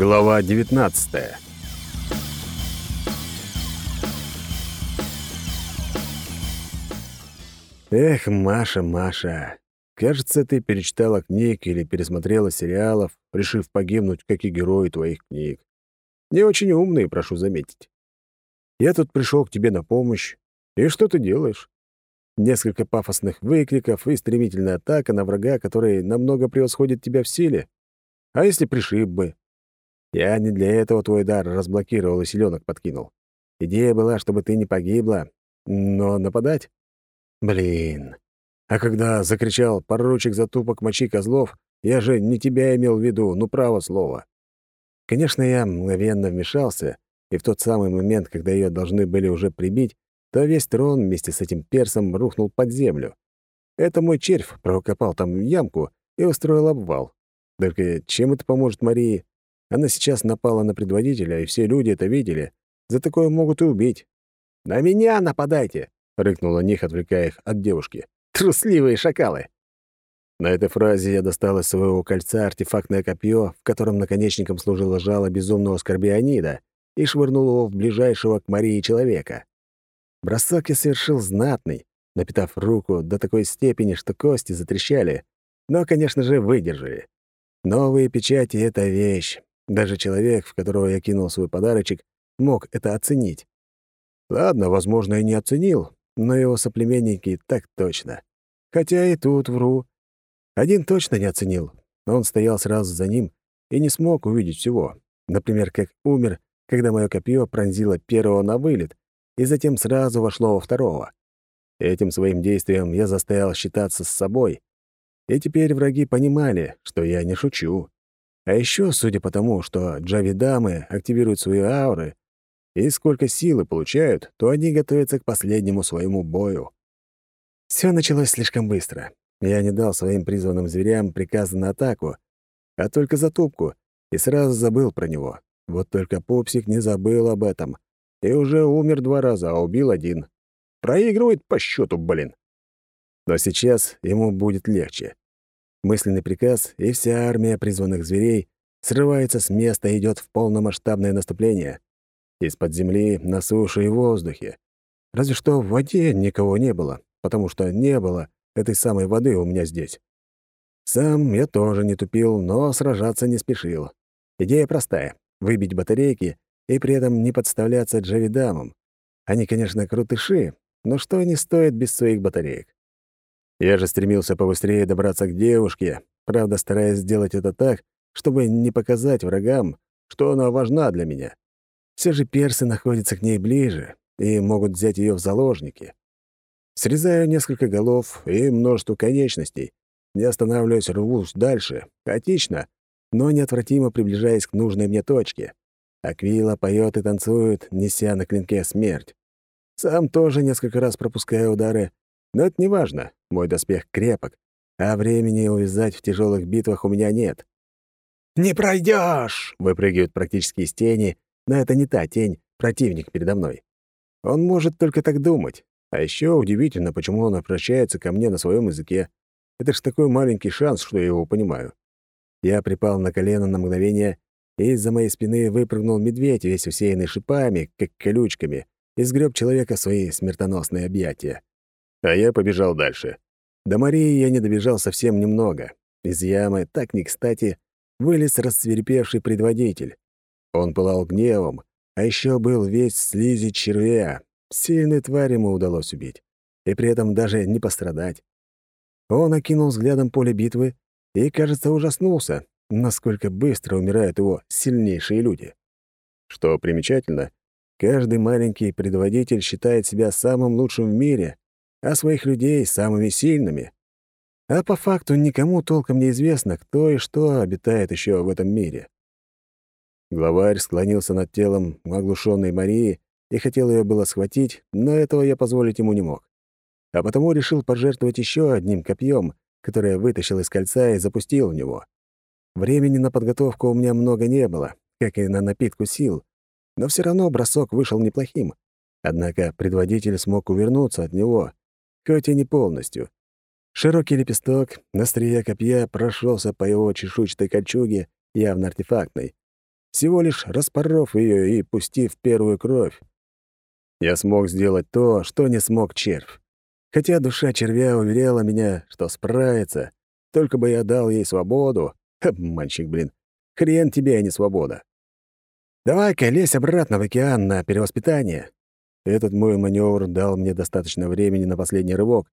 Глава 19 Эх, Маша, Маша. Кажется, ты перечитала книг или пересмотрела сериалов, решив погибнуть, как и герои твоих книг. Не очень умные, прошу заметить. Я тут пришел к тебе на помощь. И что ты делаешь? Несколько пафосных выкриков и стремительная атака на врага, который намного превосходит тебя в силе. А если пришиб бы? Я не для этого твой дар разблокировал и селенок подкинул. Идея была, чтобы ты не погибла, но нападать? Блин. А когда закричал «поручик затупок мочи козлов», я же не тебя имел в виду, ну право слово. Конечно, я мгновенно вмешался, и в тот самый момент, когда ее должны были уже прибить, то весь трон вместе с этим персом рухнул под землю. Это мой червь прокопал там ямку и устроил обвал. Только чем это поможет Марии? Она сейчас напала на предводителя, и все люди это видели. За такое могут и убить. «На меня нападайте!» — рыкнул на них, отвлекая их от девушки. «Трусливые шакалы!» На этой фразе я достал из своего кольца артефактное копье, в котором наконечником служило жало безумного скорбионида, и швырнул его в ближайшего к Марии человека. Бросок я совершил знатный, напитав руку до такой степени, что кости затрещали, но, конечно же, выдержали. Новые печати — это вещь, даже человек, в которого я кинул свой подарочек, мог это оценить. Ладно, возможно, и не оценил, но его соплеменники так точно. Хотя и тут вру. Один точно не оценил. Он стоял сразу за ним и не смог увидеть всего. Например, как умер, когда мое копье пронзило первого на вылет, и затем сразу вошло во второго. Этим своим действием я заставил считаться с собой, и теперь враги понимали, что я не шучу. А еще, судя по тому, что джавидамы активируют свои ауры и сколько силы получают, то они готовятся к последнему своему бою. Все началось слишком быстро. Я не дал своим призванным зверям приказа на атаку, а только затупку, и сразу забыл про него. Вот только пупсик не забыл об этом. И уже умер два раза, а убил один. Проигрывает по счету, блин. Но сейчас ему будет легче. Мысленный приказ, и вся армия призванных зверей срывается с места и идет в полномасштабное наступление. Из-под земли, на суше и в воздухе. Разве что в воде никого не было, потому что не было этой самой воды у меня здесь. Сам я тоже не тупил, но сражаться не спешил. Идея простая — выбить батарейки и при этом не подставляться джавидамам. Они, конечно, крутыши, но что они стоят без своих батареек? Я же стремился побыстрее добраться к девушке, правда, стараясь сделать это так, чтобы не показать врагам, что она важна для меня. Все же персы находятся к ней ближе и могут взять ее в заложники. Срезаю несколько голов и множество конечностей. Не останавливаясь, рвусь дальше, хаотично, но неотвратимо приближаясь к нужной мне точке. Аквила поет и танцует, неся на клинке смерть. Сам тоже несколько раз пропускаю удары, но это не важно, мой доспех крепок, а времени увязать в тяжелых битвах у меня нет. «Не пройдешь! выпрыгивают практически из тени, но это не та тень, противник передо мной. Он может только так думать. А еще удивительно, почему он обращается ко мне на своем языке. Это ж такой маленький шанс, что я его понимаю. Я припал на колено на мгновение, и из-за моей спины выпрыгнул медведь, весь усеянный шипами, как колючками, и сгреб человека в свои смертоносные объятия. А я побежал дальше. До Марии я не добежал совсем немного. Из ямы, так не кстати, вылез расцверепевший предводитель. Он пылал гневом, а еще был весь слизи червя. Сильной тварь ему удалось убить. И при этом даже не пострадать. Он окинул взглядом поле битвы и, кажется, ужаснулся, насколько быстро умирают его сильнейшие люди. Что примечательно, каждый маленький предводитель считает себя самым лучшим в мире, а своих людей самыми сильными. А по факту никому толком не известно, кто и что обитает еще в этом мире. Главарь склонился над телом оглушенной Марии и хотел ее было схватить, но этого я позволить ему не мог. А потому решил пожертвовать еще одним копьем, которое вытащил из кольца и запустил в него. Времени на подготовку у меня много не было, как и на напитку сил, но все равно бросок вышел неплохим. Однако предводитель смог увернуться от него, хоть и не полностью. Широкий лепесток на острие копья прошелся по его чешуйчатой кольчуге, явно артефактной. всего лишь распоров ее и пустив первую кровь. Я смог сделать то, что не смог червь. Хотя душа червя уверяла меня, что справится, только бы я дал ей свободу. Обманщик, блин. Хрен тебе, а не свобода. Давай-ка лезь обратно в океан на перевоспитание. Этот мой маневр дал мне достаточно времени на последний рывок,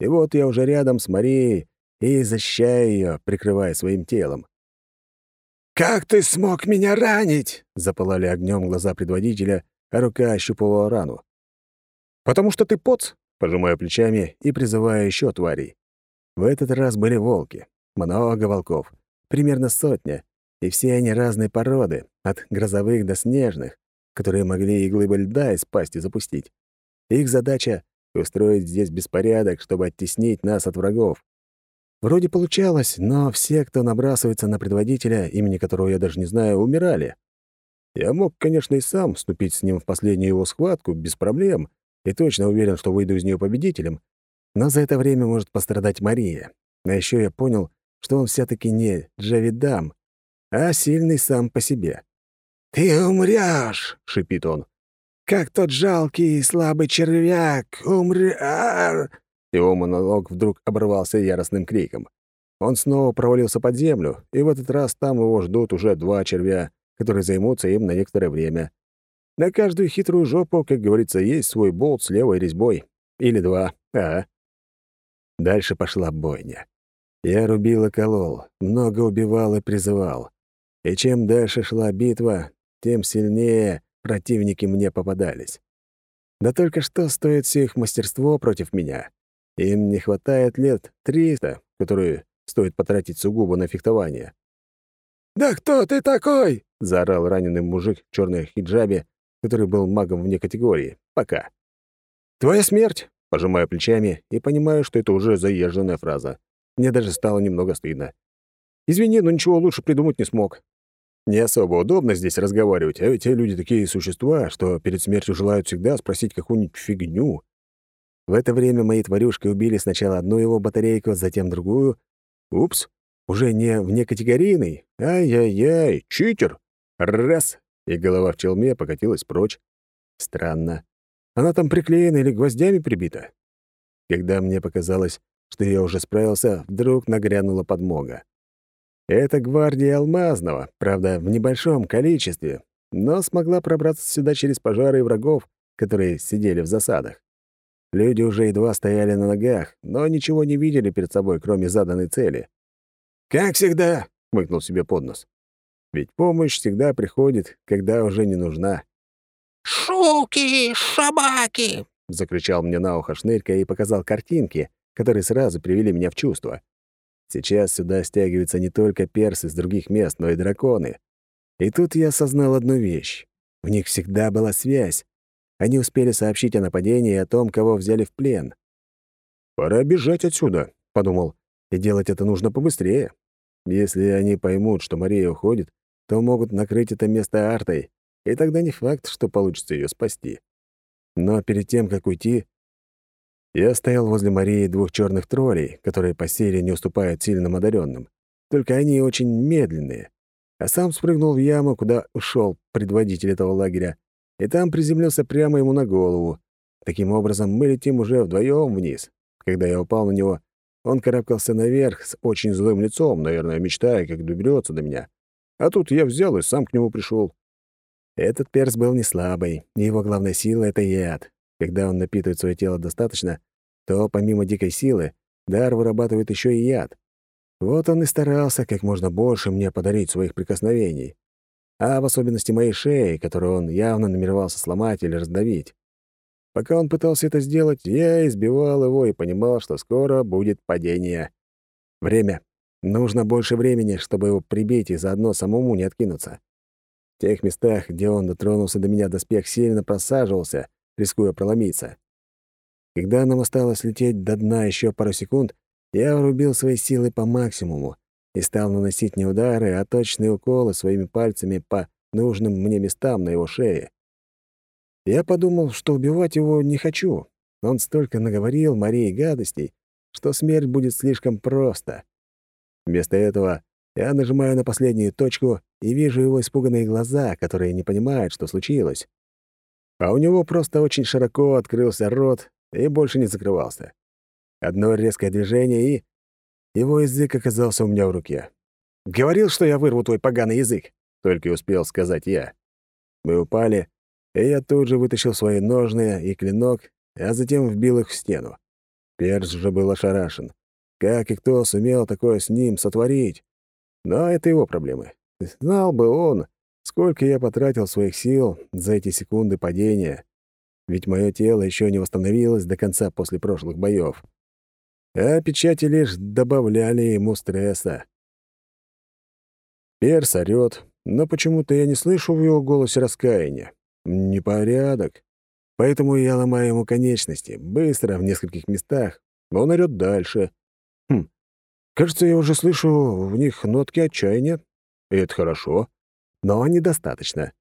и вот я уже рядом с Марией и защищаю ее, прикрывая своим телом. «Как ты смог меня ранить?» — запылали огнем глаза предводителя, а рука ощупывала рану. «Потому что ты поц!» — пожимаю плечами и призываю еще тварей. В этот раз были волки. Много волков. Примерно сотня. И все они разной породы, от грозовых до снежных, которые могли и глыбы льда из пасти запустить. Их задача — устроить здесь беспорядок, чтобы оттеснить нас от врагов. Вроде получалось, но все, кто набрасывается на предводителя, имени которого я даже не знаю, умирали. Я мог, конечно, и сам вступить с ним в последнюю его схватку без проблем, и точно уверен, что выйду из нее победителем, но за это время может пострадать Мария. А еще я понял, что он все таки не Джавидам, а сильный сам по себе. «Ты умрёшь!» — шипит он. «Как тот жалкий и слабый червяк! Умрёшь!» Его монолог вдруг оборвался яростным криком. Он снова провалился под землю, и в этот раз там его ждут уже два червя, которые займутся им на некоторое время. На каждую хитрую жопу, как говорится, есть свой болт с левой резьбой. Или два, а? Дальше пошла бойня. Я рубил и колол, много убивал и призывал. И чем дальше шла битва, тем сильнее противники мне попадались. Да только что стоит все их мастерство против меня? Им не хватает лет триста, которые стоит потратить сугубо на фехтование. «Да кто ты такой?» — заорал раненый мужик в черной хиджабе, который был магом вне категории. Пока. «Твоя смерть!» — пожимаю плечами и понимаю, что это уже заезженная фраза. Мне даже стало немного стыдно. «Извини, но ничего лучше придумать не смог. Не особо удобно здесь разговаривать, а ведь те люди такие существа, что перед смертью желают всегда спросить какую-нибудь фигню. В это время мои тварюшки убили сначала одну его батарейку, затем другую. Упс, уже не внекатегорийный. Ай-яй-яй, читер. Раз, и голова в челме покатилась прочь. Странно. Она там приклеена или гвоздями прибита? Когда мне показалось, что я уже справился, вдруг нагрянула подмога. Это гвардия Алмазного, правда, в небольшом количестве, но смогла пробраться сюда через пожары врагов, которые сидели в засадах. Люди уже едва стояли на ногах, но ничего не видели перед собой, кроме заданной цели. «Как всегда», — хмыкнул себе под нос. «Ведь помощь всегда приходит, когда уже не нужна». «Шуки, шабаки!» — закричал мне на ухо шнырька и показал картинки, которые сразу привели меня в чувство. Сейчас сюда стягиваются не только персы с других мест, но и драконы. И тут я осознал одну вещь. В них всегда была связь. Они успели сообщить о нападении и о том, кого взяли в плен. «Пора бежать отсюда», — подумал, — «и делать это нужно побыстрее. Если они поймут, что Мария уходит, то могут накрыть это место артой, и тогда не факт, что получится ее спасти. Но перед тем, как уйти, я стоял возле Марии двух черных троллей, которые по силе не уступают сильным одаренным. Только они очень медленные. А сам спрыгнул в яму, куда ушел предводитель этого лагеря, и там приземлился прямо ему на голову. Таким образом, мы летим уже вдвоем вниз. Когда я упал на него, он карабкался наверх с очень злым лицом, наверное, мечтая, как доберется до меня. А тут я взял и сам к нему пришел. Этот перс был не слабый, и его главная сила — это яд. Когда он напитывает свое тело достаточно, то помимо дикой силы, дар вырабатывает еще и яд. Вот он и старался как можно больше мне подарить своих прикосновений. А в особенности моей шеи, которую он явно намеревался сломать или раздавить. Пока он пытался это сделать, я избивал его и понимал, что скоро будет падение. Время. Нужно больше времени, чтобы его прибить и заодно самому не откинуться. В тех местах, где он дотронулся до меня, доспех сильно просаживался, рискуя проломиться. Когда нам осталось лететь до дна еще пару секунд, я врубил свои силы по максимуму и стал наносить не удары, а точные уколы своими пальцами по нужным мне местам на его шее. Я подумал, что убивать его не хочу. Он столько наговорил Марии гадостей, что смерть будет слишком просто. Вместо этого Я нажимаю на последнюю точку и вижу его испуганные глаза, которые не понимают, что случилось. А у него просто очень широко открылся рот и больше не закрывался. Одно резкое движение, и... Его язык оказался у меня в руке. «Говорил, что я вырву твой поганый язык!» — только и успел сказать я. Мы упали, и я тут же вытащил свои ножны и клинок, а затем вбил их в стену. Перс же был ошарашен. Как и кто сумел такое с ним сотворить? Но это его проблемы. Знал бы он, сколько я потратил своих сил за эти секунды падения. Ведь мое тело еще не восстановилось до конца после прошлых боев. А печати лишь добавляли ему стресса. Перс орёт, но почему-то я не слышу в его голосе раскаяния. Непорядок. Поэтому я ломаю ему конечности, быстро, в нескольких местах. Он орёт дальше. Хм, кажется, я уже слышу в них нотки отчаяния. И это хорошо, но недостаточно.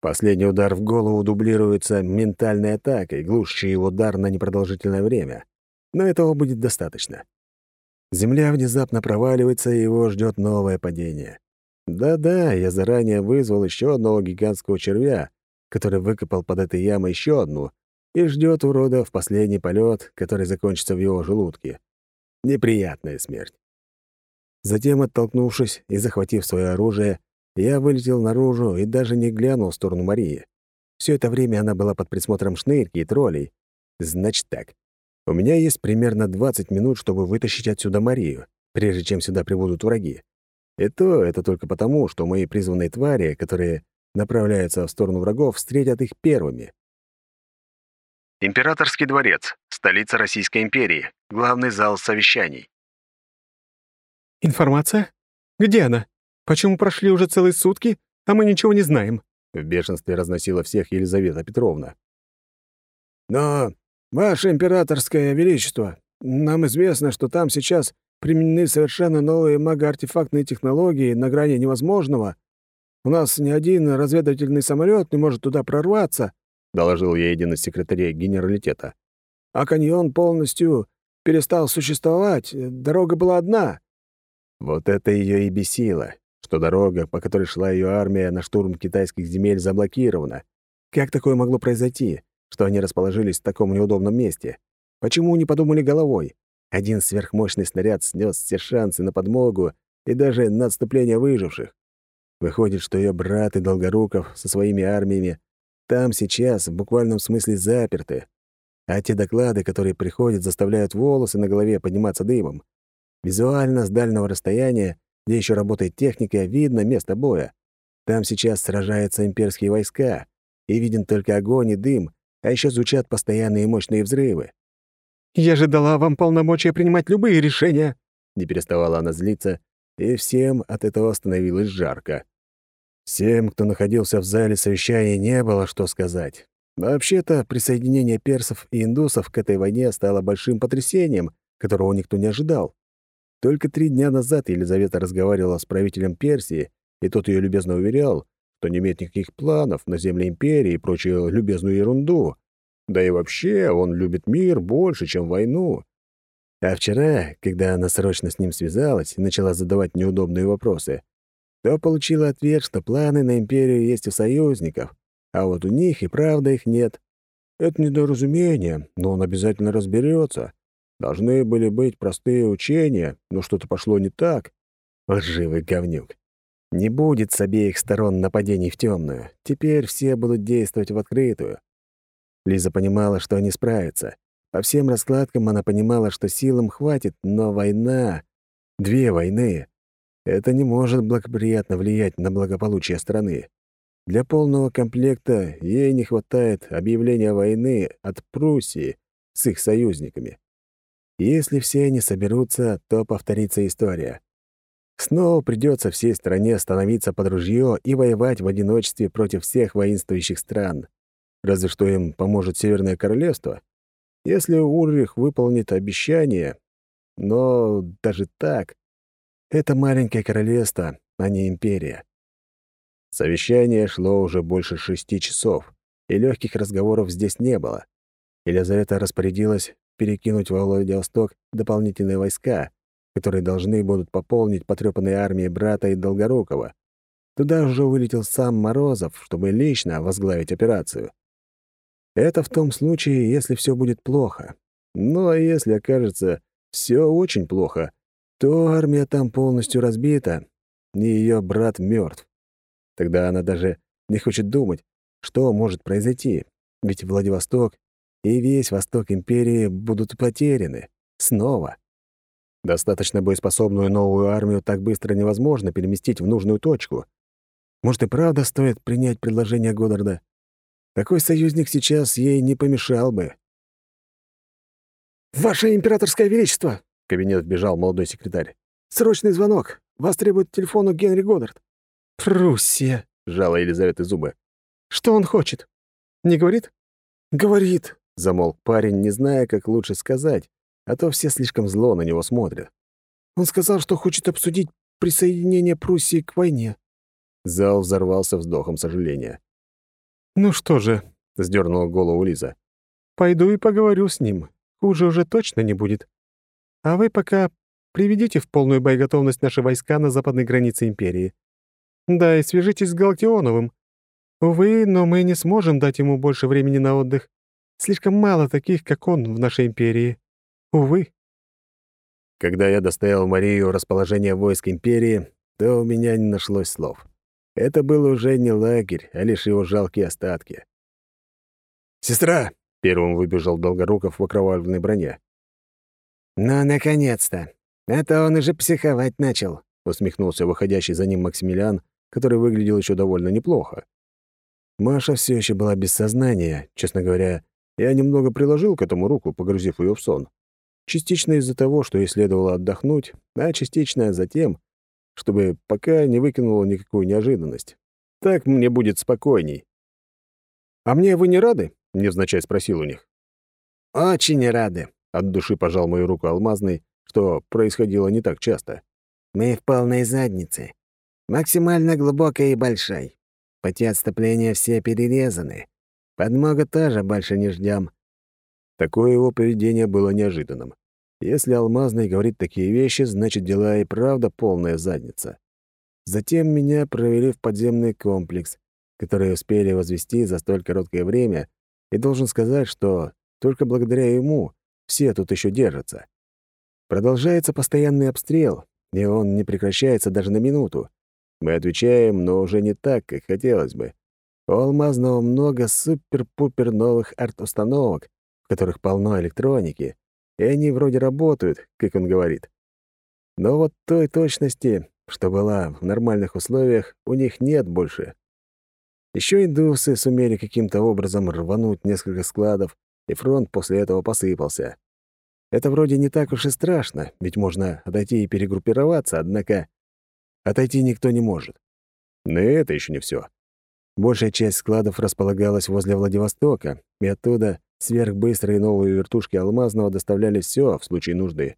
Последний удар в голову дублируется ментальной атакой, глушащей удар на непродолжительное время. Но этого будет достаточно. Земля внезапно проваливается, и его ждет новое падение. Да-да, я заранее вызвал еще одного гигантского червя, который выкопал под этой ямой еще одну и ждет урода в последний полет, который закончится в его желудке. Неприятная смерть. Затем, оттолкнувшись и захватив свое оружие, я вылетел наружу и даже не глянул в сторону Марии. Все это время она была под присмотром шнырки и троллей. Значит так. У меня есть примерно 20 минут, чтобы вытащить отсюда Марию, прежде чем сюда прибудут враги. И то это только потому, что мои призванные твари, которые направляются в сторону врагов, встретят их первыми. Императорский дворец, столица Российской империи, главный зал совещаний. «Информация? Где она? Почему прошли уже целые сутки, а мы ничего не знаем?» В бешенстве разносила всех Елизавета Петровна. «Но, Ваше Императорское Величество, нам известно, что там сейчас применены совершенно новые магоартефактные технологии на грани невозможного. У нас ни один разведывательный самолет не может туда прорваться», — доложил я один из секретарей генералитета. «А каньон полностью перестал существовать, дорога была одна». Вот это ее и бесило, что дорога, по которой шла ее армия на штурм китайских земель, заблокирована. Как такое могло произойти, что они расположились в таком неудобном месте? Почему не подумали головой? Один сверхмощный снаряд снес все шансы на подмогу и даже на отступление выживших. Выходит, что ее брат и Долгоруков со своими армиями там сейчас в буквальном смысле заперты. А те доклады, которые приходят, заставляют волосы на голове подниматься дымом. Визуально, с дальнего расстояния, где еще работает техника, видно место боя. Там сейчас сражаются имперские войска, и виден только огонь и дым, а еще звучат постоянные мощные взрывы. «Я же дала вам полномочия принимать любые решения!» Не переставала она злиться, и всем от этого становилось жарко. Всем, кто находился в зале совещания, не было что сказать. Вообще-то, присоединение персов и индусов к этой войне стало большим потрясением, которого никто не ожидал. Только три дня назад Елизавета разговаривала с правителем Персии, и тот ее любезно уверял, что не имеет никаких планов на земле империи и прочую любезную ерунду. Да и вообще он любит мир больше, чем войну. А вчера, когда она срочно с ним связалась и начала задавать неудобные вопросы, то получила ответ, что планы на империю есть у союзников, а вот у них и правда их нет. Это недоразумение, но он обязательно разберется. Должны были быть простые учения, но что-то пошло не так. Лживый говнюк. Не будет с обеих сторон нападений в темную. Теперь все будут действовать в открытую. Лиза понимала, что они справятся. По всем раскладкам она понимала, что силам хватит, но война... Две войны. Это не может благоприятно влиять на благополучие страны. Для полного комплекта ей не хватает объявления войны от Пруссии с их союзниками. Если все они соберутся, то повторится история. Снова придется всей стране становиться под ружье и воевать в одиночестве против всех воинствующих стран. Разве что им поможет Северное Королевство. Если Ульрих выполнит обещание, но даже так, это маленькое королевство, а не империя. Совещание шло уже больше шести часов, и легких разговоров здесь не было. Елизавета распорядилась перекинуть во Владивосток дополнительные войска, которые должны будут пополнить потрёпанные армии брата и Долгорукова. Туда уже вылетел сам Морозов, чтобы лично возглавить операцию. Это в том случае, если все будет плохо. Ну а если окажется все очень плохо, то армия там полностью разбита, и ее брат мертв. Тогда она даже не хочет думать, что может произойти, ведь Владивосток и весь восток империи будут потеряны. Снова. Достаточно боеспособную новую армию так быстро невозможно переместить в нужную точку. Может, и правда стоит принять предложение Годдарда? Такой союзник сейчас ей не помешал бы. «Ваше императорское величество!» — в кабинет вбежал молодой секретарь. «Срочный звонок! Вас требует телефону Генри Годдард». «Пруссия!» — сжала Елизавета зубы. «Что он хочет? Не говорит?» «Говорит!» — замолк парень, не зная, как лучше сказать, а то все слишком зло на него смотрят. «Он сказал, что хочет обсудить присоединение Пруссии к войне». Зал взорвался вздохом сожаления. «Ну что же», — сдернула голову Лиза, — «пойду и поговорю с ним. Хуже уже точно не будет. А вы пока приведите в полную боеготовность наши войска на западной границе Империи. Да, и свяжитесь с Галактионовым. Увы, но мы не сможем дать ему больше времени на отдых. Слишком мало таких, как он в нашей Империи. Увы». Когда я доставил Марию расположение войск Империи, то у меня не нашлось слов. Это был уже не лагерь, а лишь его жалкие остатки. «Сестра!» — первым выбежал Долгоруков в окровавленной броне. «Ну, наконец-то! Это он уже психовать начал», — усмехнулся выходящий за ним Максимилиан, который выглядел еще довольно неплохо. Маша все еще была без сознания. Честно говоря, я немного приложил к этому руку, погрузив ее в сон. Частично из-за того, что ей следовало отдохнуть, а частично затем, чтобы пока не выкинула никакую неожиданность. Так мне будет спокойней. «А мне вы не рады?» — невзначай спросил у них. «Очень рады», — от души пожал мою руку алмазный, что происходило не так часто. «Мы в полной заднице. Максимально глубокой и большой. Пути отступления все перерезаны. Подмога тоже больше не ждем. Такое его поведение было неожиданным. Если Алмазный говорит такие вещи, значит, дела и правда полная задница. Затем меня провели в подземный комплекс, который успели возвести за столь короткое время, и должен сказать, что только благодаря ему все тут еще держатся. Продолжается постоянный обстрел, и он не прекращается даже на минуту. Мы отвечаем, но уже не так, как хотелось бы. У Алмазного много супер-пупер новых арт-установок, в которых полно электроники, и они вроде работают, как он говорит. Но вот той точности, что была в нормальных условиях, у них нет больше. Еще индусы сумели каким-то образом рвануть несколько складов, и фронт после этого посыпался. Это вроде не так уж и страшно, ведь можно отойти и перегруппироваться, однако отойти никто не может. Но это еще не все. Большая часть складов располагалась возле Владивостока, и оттуда Сверхбыстрые новые вертушки Алмазного доставляли все в случае нужды.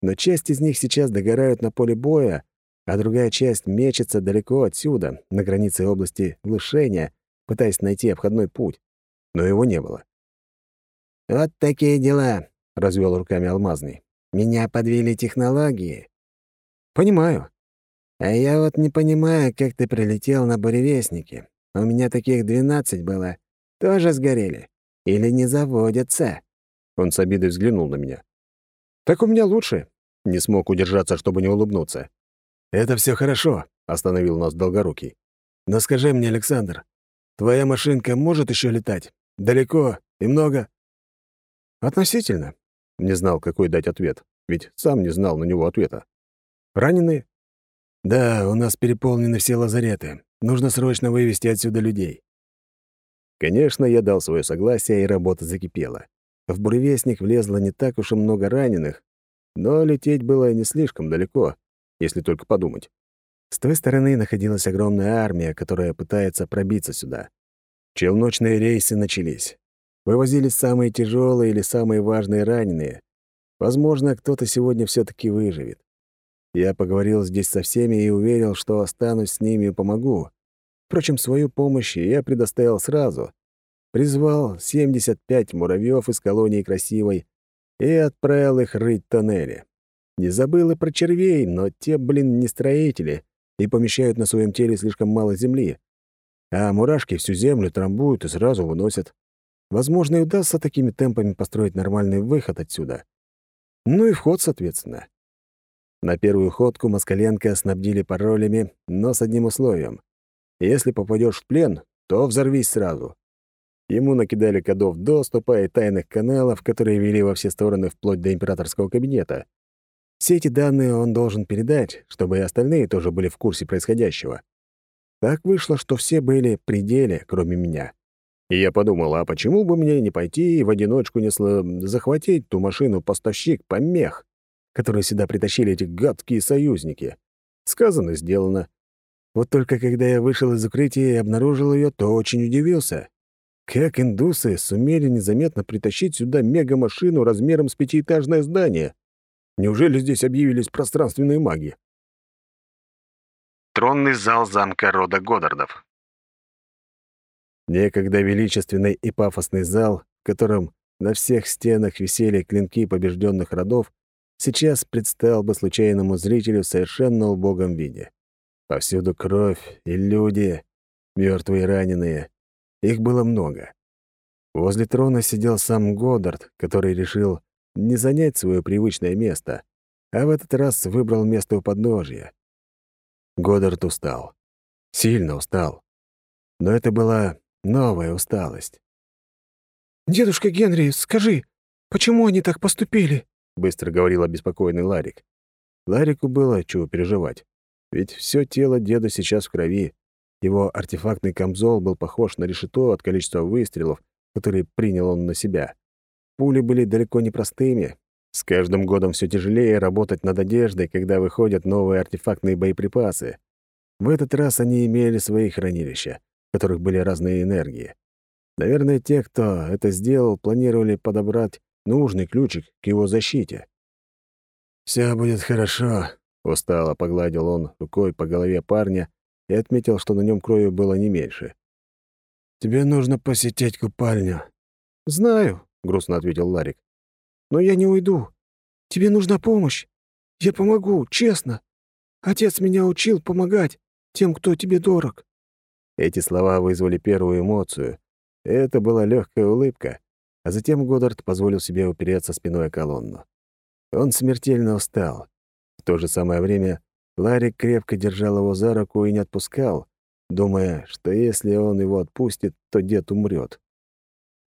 Но часть из них сейчас догорают на поле боя, а другая часть мечется далеко отсюда, на границе области глушения, пытаясь найти обходной путь. Но его не было. «Вот такие дела», — развел руками Алмазный. «Меня подвели технологии». «Понимаю». «А я вот не понимаю, как ты прилетел на буревестнике. У меня таких двенадцать было. Тоже сгорели. Или не заводятся?» Он с обидой взглянул на меня. «Так у меня лучше». Не смог удержаться, чтобы не улыбнуться. «Это все хорошо», — остановил нас Долгорукий. «Но скажи мне, Александр, твоя машинка может еще летать? Далеко и много?» «Относительно». Не знал, какой дать ответ, ведь сам не знал на него ответа. «Раненые?» «Да, у нас переполнены все лазареты. Нужно срочно вывести отсюда людей. Конечно, я дал свое согласие, и работа закипела. В буревестник влезло не так уж и много раненых, но лететь было не слишком далеко, если только подумать. С той стороны находилась огромная армия, которая пытается пробиться сюда. Челночные рейсы начались. Вывозились самые тяжелые или самые важные раненые. Возможно, кто-то сегодня все таки выживет. Я поговорил здесь со всеми и уверил, что останусь с ними и помогу. Впрочем, свою помощь я предоставил сразу. Призвал 75 муравьев из колонии Красивой и отправил их рыть тоннели. Не забыл и про червей, но те, блин, не строители и помещают на своем теле слишком мало земли. А мурашки всю землю трамбуют и сразу выносят. Возможно, и удастся такими темпами построить нормальный выход отсюда. Ну и вход, соответственно. На первую ходку Москаленко снабдили паролями, но с одним условием. Если попадешь в плен, то взорвись сразу. Ему накидали кодов доступа и тайных каналов, которые вели во все стороны вплоть до императорского кабинета. Все эти данные он должен передать, чтобы и остальные тоже были в курсе происходящего. Так вышло, что все были при деле, кроме меня. И я подумал, а почему бы мне не пойти и в одиночку не сло... захватить ту машину-поставщик помех, которую сюда притащили эти гадкие союзники? Сказано, сделано. Вот только когда я вышел из укрытия и обнаружил ее, то очень удивился. Как индусы сумели незаметно притащить сюда мегамашину размером с пятиэтажное здание? Неужели здесь объявились пространственные маги? Тронный зал замка рода Годдардов. Некогда величественный и пафосный зал, в котором на всех стенах висели клинки побежденных родов, сейчас предстал бы случайному зрителю в совершенно убогом виде. Повсюду кровь и люди, мертвые и раненые. Их было много. Возле трона сидел сам Годдард, который решил не занять свое привычное место, а в этот раз выбрал место у подножия. Годдард устал. Сильно устал. Но это была новая усталость. «Дедушка Генри, скажи, почему они так поступили?» — быстро говорил обеспокоенный Ларик. Ларику было чего переживать. Ведь все тело деда сейчас в крови. Его артефактный камзол был похож на решето от количества выстрелов, которые принял он на себя. Пули были далеко не простыми. С каждым годом все тяжелее работать над одеждой, когда выходят новые артефактные боеприпасы. В этот раз они имели свои хранилища, в которых были разные энергии. Наверное, те, кто это сделал, планировали подобрать нужный ключик к его защите. «Все будет хорошо», — устало погладил он рукой по голове парня и отметил, что на нем крови было не меньше. «Тебе нужно посетить купальню». «Знаю», — грустно ответил Ларик. «Но я не уйду. Тебе нужна помощь. Я помогу, честно. Отец меня учил помогать тем, кто тебе дорог». Эти слова вызвали первую эмоцию. Это была легкая улыбка, а затем Годдард позволил себе упереться спиной о колонну. Он смертельно устал. В то же самое время Ларик крепко держал его за руку и не отпускал, думая, что если он его отпустит, то дед умрет.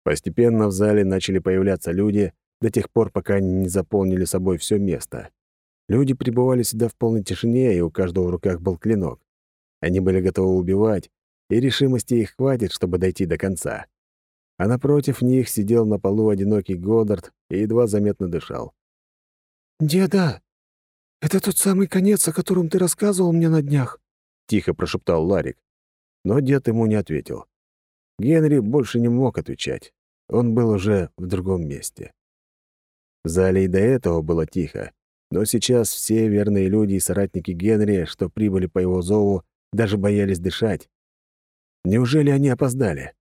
Постепенно в зале начали появляться люди до тех пор, пока они не заполнили собой все место. Люди пребывали сюда в полной тишине, и у каждого в руках был клинок. Они были готовы убивать, и решимости их хватит, чтобы дойти до конца. А напротив них сидел на полу одинокий Годдард и едва заметно дышал. «Деда, это тот самый конец, о котором ты рассказывал мне на днях?» — тихо прошептал Ларик. Но дед ему не ответил. Генри больше не мог отвечать. Он был уже в другом месте. В зале и до этого было тихо, но сейчас все верные люди и соратники Генри, что прибыли по его зову, даже боялись дышать. Неужели они опоздали?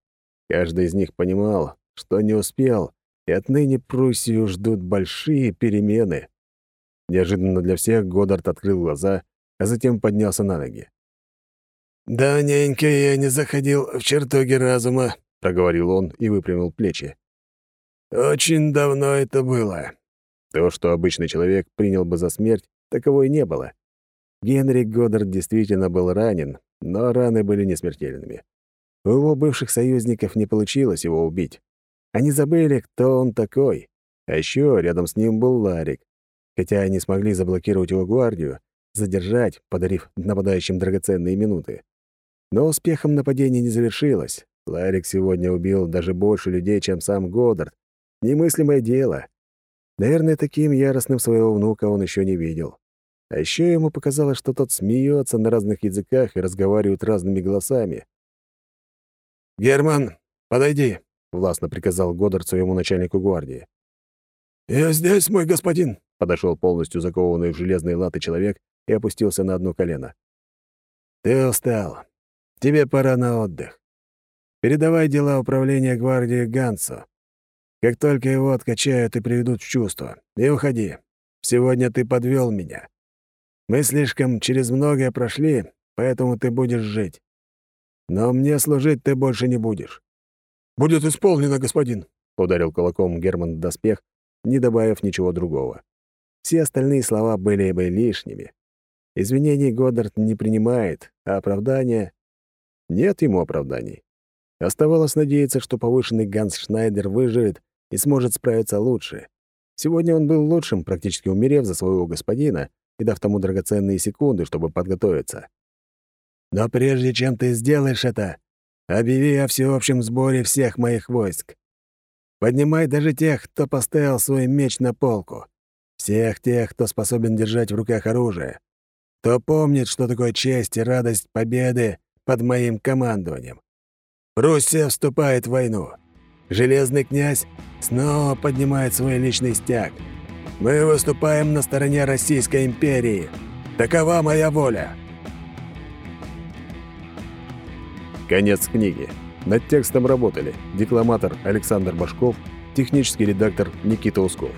Каждый из них понимал, что не успел, и отныне Пруссию ждут большие перемены. Неожиданно для всех Годдард открыл глаза, а затем поднялся на ноги. «Давненько я не заходил в чертоги разума», — проговорил он и выпрямил плечи. «Очень давно это было». То, что обычный человек принял бы за смерть, таковой не было. Генри Годдард действительно был ранен, но раны были не смертельными. У его бывших союзников не получилось его убить. Они забыли, кто он такой. А еще рядом с ним был Ларик. Хотя они смогли заблокировать его гвардию, задержать, подарив нападающим драгоценные минуты. Но успехом нападение не завершилось. Ларик сегодня убил даже больше людей, чем сам Годдард. Немыслимое дело. Наверное, таким яростным своего внука он еще не видел. А еще ему показалось, что тот смеется на разных языках и разговаривает разными голосами. «Герман, подойди», — властно приказал Годдард своему начальнику гвардии. «Я здесь, мой господин», — подошел полностью закованный в железные латы человек и опустился на одно колено. «Ты устал. Тебе пора на отдых. Передавай дела управления гвардии Гансу. Как только его откачают и приведут в чувство, и уходи. Сегодня ты подвел меня. Мы слишком через многое прошли, поэтому ты будешь жить. Но мне служить ты больше не будешь». «Будет исполнено, господин», — ударил кулаком Герман доспех, не добавив ничего другого. Все остальные слова были бы лишними. Извинений Годдард не принимает, а оправдания... Нет ему оправданий. Оставалось надеяться, что повышенный Ганс Шнайдер выживет и сможет справиться лучше. Сегодня он был лучшим, практически умерев за своего господина и дав тому драгоценные секунды, чтобы подготовиться. «Но прежде чем ты сделаешь это, объяви о всеобщем сборе всех моих войск. Поднимай даже тех, кто поставил свой меч на полку. Всех тех, кто способен держать в руках оружие. Кто помнит, что такое честь и радость победы под моим командованием. Пруссия вступает в войну. Железный князь снова поднимает свой личный стяг. Мы выступаем на стороне Российской империи. Такова моя воля. Конец книги. Над текстом работали декламатор Александр Башков, технический редактор Никита Усков.